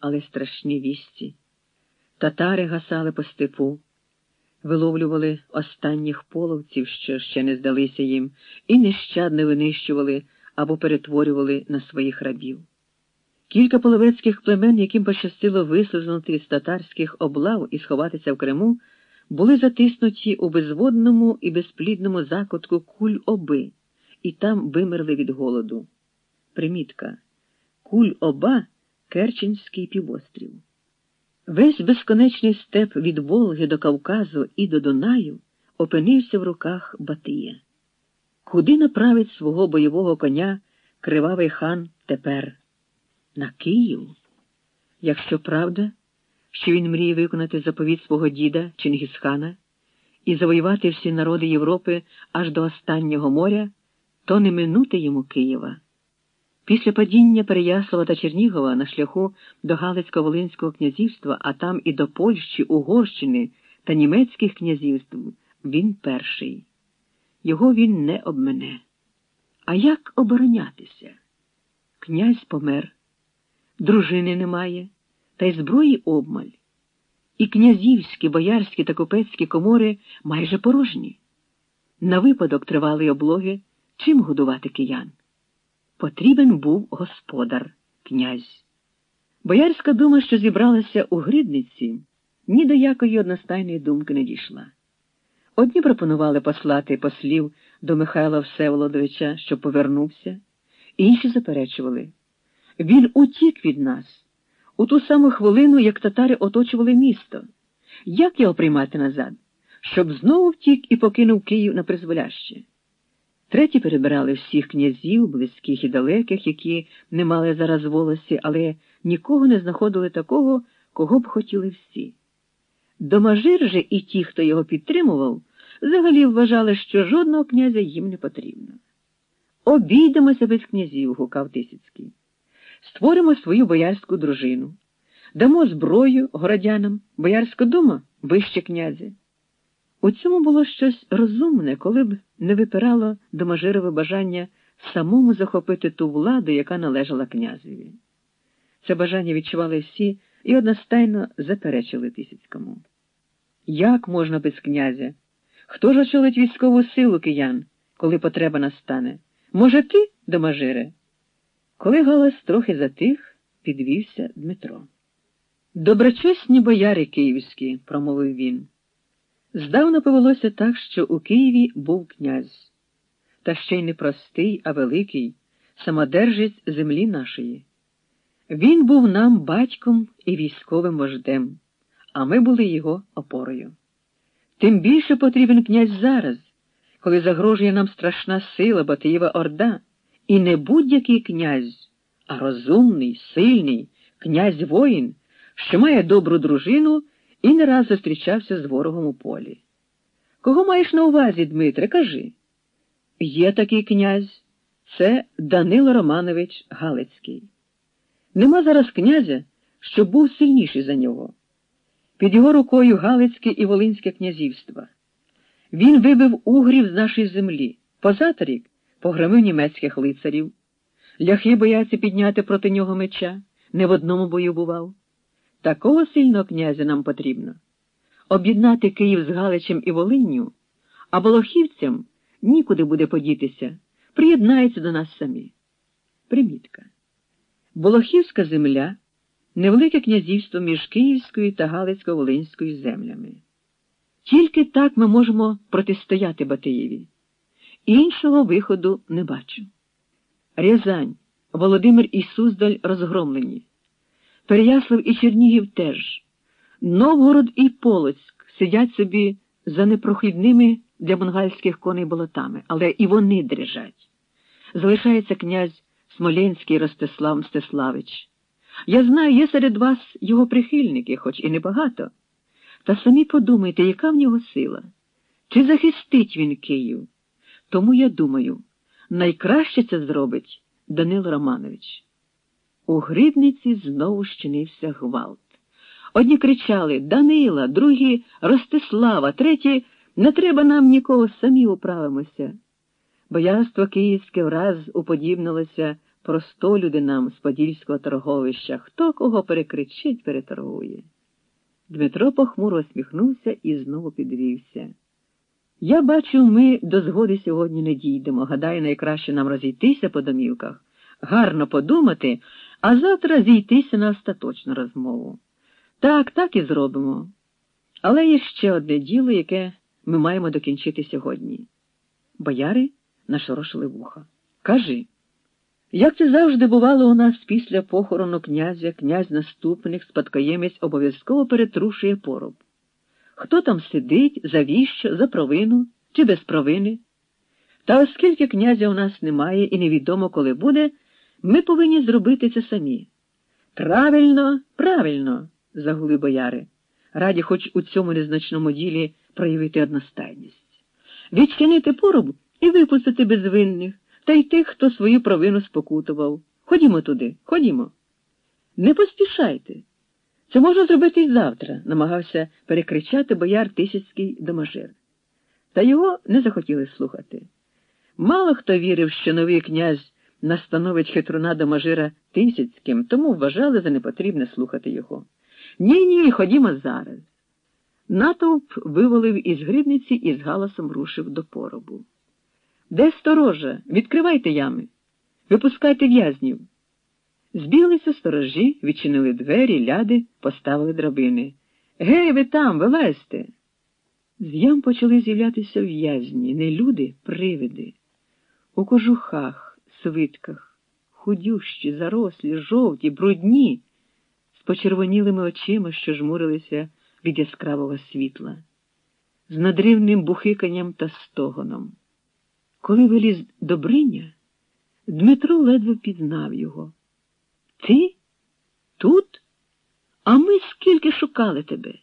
але страшні вісті. Татари гасали по степу, виловлювали останніх половців, що ще не здалися їм, і нещадно винищували або перетворювали на своїх рабів. Кілька половецьких племен, яким пощастило вислизнути з татарських облав і сховатися в Криму, були затиснуті у безводному і безплідному закутку куль оби, і там вимерли від голоду. Примітка. Куль оба Керченський півострів. Весь безконечний степ від Волги до Кавказу і до Дунаю опинився в руках Батия. Куди направить свого бойового коня кривавий хан тепер? На Київ? Якщо правда, що він мріє виконати заповідь свого діда Чингісхана і завоювати всі народи Європи аж до останнього моря, то не минути йому Києва. Після падіння Переяслава та Чернігова на шляху до Галицько-Волинського князівства, а там і до Польщі, Угорщини та німецьких князівств, він перший. Його він не обмене. А як оборонятися? Князь помер, дружини немає, та й зброї обмаль. І князівські, боярські та купецькі комори майже порожні. На випадок тривалої облоги чим годувати киян? Потрібен був господар, князь. Боярська дума, що зібралася у Гридниці, ні до якої одностайної думки не дійшла. Одні пропонували послати послів до Михайла Всеволодовича, щоб повернувся, інші заперечували. Він утік від нас у ту саму хвилину, як татари оточували місто. Як його приймати назад? Щоб знову втік і покинув Київ на призволяще. Треті перебирали всіх князів, близьких і далеких, які не мали зараз волосі, але нікого не знаходили такого, кого б хотіли всі. Домажир же і ті, хто його підтримував, взагалі вважали, що жодного князя їм не потрібно. Обійдемося без князів, гукав Тисяцький. Створимо свою боярську дружину, дамо зброю городянам, боярська дума вище князя. У цьому було щось розумне, коли б не випирало до Мажирове бажання самому захопити ту владу, яка належала князеві. Це бажання відчували всі і одностайно заперечили Тисяцькому. Як можна без князя? Хто ж очолить військову силу киян, коли потреба настане? Може, ти, Домажире? Коли галас трохи затих, підвівся Дмитро. Доброчесні бояри київські, промовив він. Здавна повелося так, що у Києві був князь, та ще й не простий, а великий, самодержець землі нашої. Він був нам батьком і військовим вождем, а ми були його опорою. Тим більше потрібен князь зараз, коли загрожує нам страшна сила Батиєва Орда, і не будь-який князь, а розумний, сильний князь воїн, що має добру дружину і не раз зустрічався з ворогом у полі. Кого маєш на увазі, Дмитре, кажи? Є такий князь, це Данило Романович Галицький. Нема зараз князя, що був сильніший за нього. Під його рукою Галицьке і Волинське князівства. Він вибив угрів з нашої землі, позаторік погромив німецьких лицарів. Ляхи бояться підняти проти нього меча, не в одному бою бував. Такого сильного князя нам потрібно. Об'єднати Київ з Галичем і Волинню, а волохівцям нікуди буде подітися, приєднаються до нас самі. Примітка. Волохівська земля невелике князівство між Київською та Галицько-Волинською землями. Тільки так ми можемо протистояти Батиєві. Іншого виходу не бачу. Рязань, Володимир і Суздаль розгромлені. Переяслав і Чернігів теж. Новгород і Полоцьк сидять собі за непрохідними для монгальських коней болотами, але і вони дрижать. Залишається князь Смоленський Ростислав Мстиславич. Я знаю, є серед вас його прихильники, хоч і небагато. Та самі подумайте, яка в нього сила, чи захистить він Київ? Тому я думаю, найкраще це зробить Данило Романович. У Грибниці знову щинився гвалт. Одні кричали Данила, другі Ростислава, треті не треба нам нікого, самі управимося. Боярство київське враз уподібнилося Просто люди нам з подільського торговища, хто кого перекричить, переторгує. Дмитро похмуро усміхнувся і знову підвівся. Я бачу, ми до згоди сьогодні не дійдемо. Гадаю, найкраще нам розійтися по домівках, гарно подумати, а завтра зійтися на остаточну розмову. Так, так і зробимо. Але є ще одне діло, яке ми маємо докінчити сьогодні. Бояри нашорошили вуха. Кажи. Як це завжди бувало у нас після похорону князя, князь наступник, спадкоємець обов'язково перетрушує поруб. Хто там сидить, завіщо, за провину чи без провини? Та оскільки князя у нас немає і невідомо, коли буде, ми повинні зробити це самі. Правильно, правильно, загули бояри, раді хоч у цьому незначному ділі проявити одностайність. Відчинити поруб і випустити безвинних та й тих, хто свою провину спокутував. Ходімо туди, ходімо. Не поспішайте. Це можна зробити і завтра, намагався перекричати бояр Тисяцький домажир. Та його не захотіли слухати. Мало хто вірив, що новий князь настановить хитруна домажира Тисяцьким, тому вважали за непотрібне слухати його. Ні, ні, ходімо зараз. Натовп вивалив із грибниці і з галасом рушив до поробу. Де сторожа? Відкривайте ями, випускайте в'язнів. Збіглися сторожі, відчинили двері, ляди, поставили драбини. Гей, ви там, вилазьте. З ям почали з'являтися в'язні, не люди, привиди. У кожухах, свитках, худющі, зарослі, жовті, брудні, з почервонілими очима, що жмурилися від яскравого світла, з надривним бухиканням та стогоном. Коли виліз Добриня, Дмитро ледве пізнав його. Ти? Тут? А ми скільки шукали тебе?